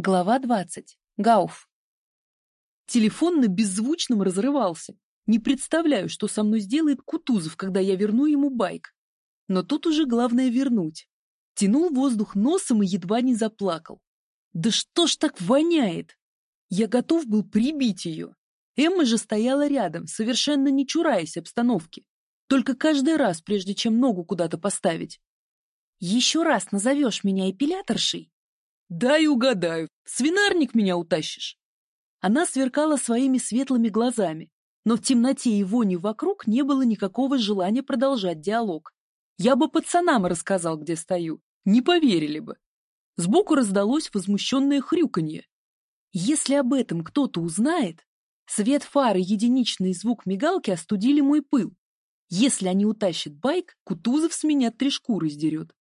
Глава двадцать. Гауф. Телефон на беззвучном разрывался. Не представляю, что со мной сделает Кутузов, когда я верну ему байк. Но тут уже главное вернуть. Тянул воздух носом и едва не заплакал. Да что ж так воняет? Я готов был прибить ее. Эмма же стояла рядом, совершенно не чураясь обстановки. Только каждый раз, прежде чем ногу куда-то поставить. «Еще раз назовешь меня эпиляторшей?» «Дай угадаю, свинарник меня утащишь!» Она сверкала своими светлыми глазами, но в темноте и вони вокруг не было никакого желания продолжать диалог. Я бы пацанам рассказал, где стою, не поверили бы. Сбоку раздалось возмущенное хрюканье. Если об этом кто-то узнает, свет фары единичный звук мигалки остудили мой пыл. Если они утащат байк, Кутузов с меня три шкуры сдерет.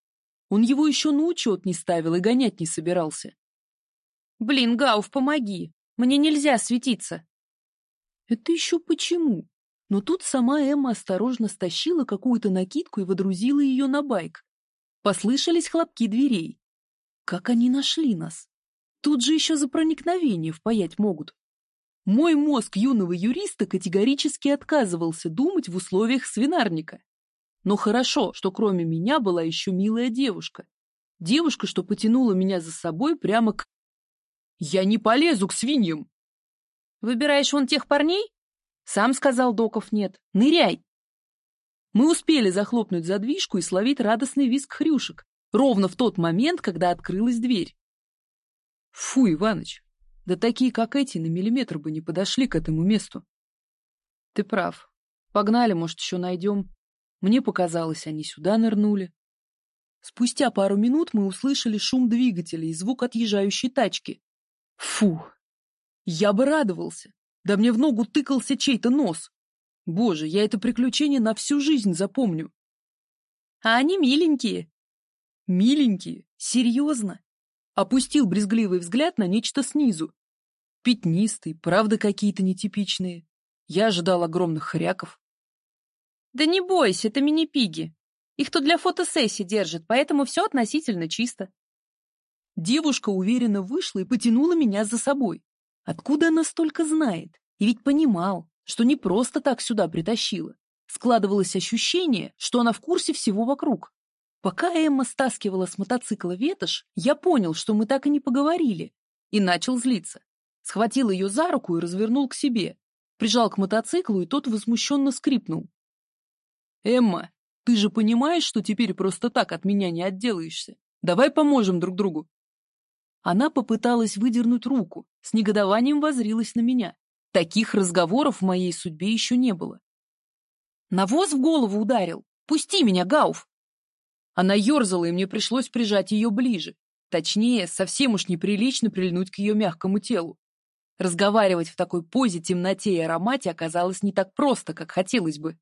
Он его еще на учет не ставил и гонять не собирался. «Блин, Гауф, помоги! Мне нельзя светиться!» «Это еще почему?» Но тут сама Эмма осторожно стащила какую-то накидку и водрузила ее на байк. Послышались хлопки дверей. Как они нашли нас? Тут же еще за проникновение впаять могут. Мой мозг юного юриста категорически отказывался думать в условиях свинарника. Но хорошо, что кроме меня была еще милая девушка. Девушка, что потянула меня за собой прямо к... Я не полезу к свиньям! Выбираешь вон тех парней? Сам сказал Доков нет. Ныряй! Мы успели захлопнуть задвижку и словить радостный визг хрюшек, ровно в тот момент, когда открылась дверь. Фу, Иваныч, да такие, как эти, на миллиметр бы не подошли к этому месту. Ты прав. Погнали, может, еще найдем. Мне показалось, они сюда нырнули. Спустя пару минут мы услышали шум двигателя и звук отъезжающей тачки. Фу! Я бы радовался. Да мне в ногу тыкался чей-то нос. Боже, я это приключение на всю жизнь запомню. А они миленькие. Миленькие? Серьезно? Опустил брезгливый взгляд на нечто снизу. Пятнистый, правда какие-то нетипичные. Я ожидал огромных хряков. Да не бойся, это мини-пиги. Их тут для фотосессии держат, поэтому все относительно чисто. Девушка уверенно вышла и потянула меня за собой. Откуда она столько знает? И ведь понимал, что не просто так сюда притащила. Складывалось ощущение, что она в курсе всего вокруг. Пока Эмма стаскивала с мотоцикла ветошь, я понял, что мы так и не поговорили, и начал злиться. Схватил ее за руку и развернул к себе. Прижал к мотоциклу, и тот возмущенно скрипнул. «Эмма, ты же понимаешь, что теперь просто так от меня не отделаешься? Давай поможем друг другу». Она попыталась выдернуть руку, с негодованием возрилась на меня. Таких разговоров в моей судьбе еще не было. Навоз в голову ударил. «Пусти меня, Гауф!» Она ерзала, и мне пришлось прижать ее ближе. Точнее, совсем уж неприлично прильнуть к ее мягкому телу. Разговаривать в такой позе, темноте и аромате оказалось не так просто, как хотелось бы.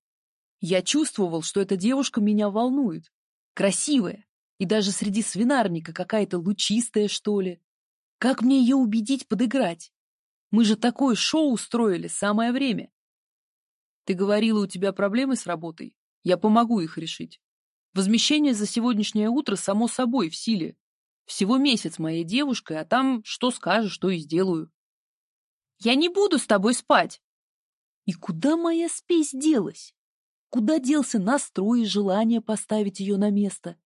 Я чувствовал, что эта девушка меня волнует. Красивая. И даже среди свинарника какая-то лучистая, что ли. Как мне ее убедить подыграть? Мы же такое шоу устроили, самое время. Ты говорила, у тебя проблемы с работой. Я помогу их решить. Возмещение за сегодняшнее утро само собой в силе. Всего месяц моей девушкой, а там что скажешь, то и сделаю. Я не буду с тобой спать. И куда моя спесь делась? Куда делся настрой и желание поставить ее на место?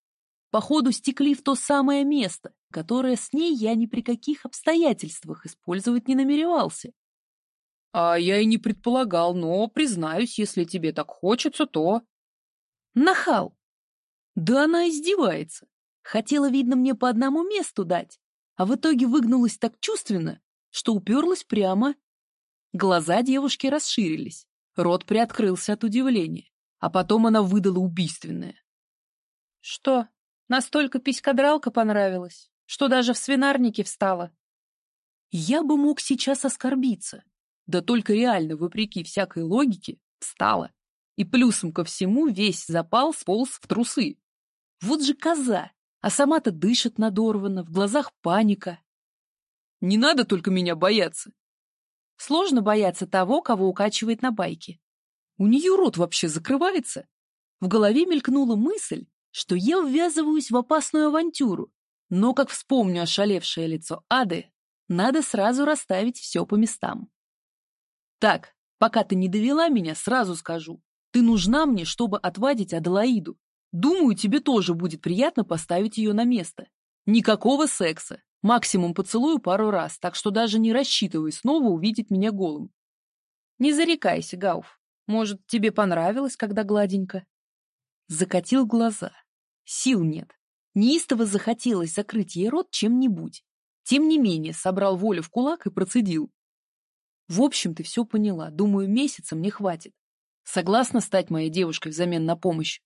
Походу, стекли в то самое место, которое с ней я ни при каких обстоятельствах использовать не намеревался. А я и не предполагал, но, признаюсь, если тебе так хочется, то... Нахал! Да она издевается. Хотела, видно, мне по одному месту дать, а в итоге выгнулась так чувственно, что уперлась прямо. Глаза девушки расширились, рот приоткрылся от удивления. А потом она выдала убийственное. Что, настолько писька-дралка понравилась, что даже в свинарнике встала? Я бы мог сейчас оскорбиться, да только реально, вопреки всякой логике, встала. И плюсом ко всему весь запал сполз в трусы. Вот же коза, а сама-то дышит надорвано, в глазах паника. Не надо только меня бояться. Сложно бояться того, кого укачивает на байке. У нее рот вообще закрывается. В голове мелькнула мысль, что я ввязываюсь в опасную авантюру, но как вспомню ошалевшее лицо Ады, Надо сразу расставить все по местам. Так, пока ты не довела меня, сразу скажу. Ты нужна мне, чтобы отвадить Аделаиду. Думаю, тебе тоже будет приятно поставить ее на место. Никакого секса. Максимум поцелую пару раз, так что даже не рассчитывай снова увидеть меня голым. Не зарекайся, Гауф. Может, тебе понравилось, когда гладенько? Закатил глаза. Сил нет. Неистово захотелось закрыть ей рот чем-нибудь. Тем не менее, собрал волю в кулак и процедил. В общем, ты все поняла. Думаю, месяца мне хватит. Согласна стать моей девушкой взамен на помощь?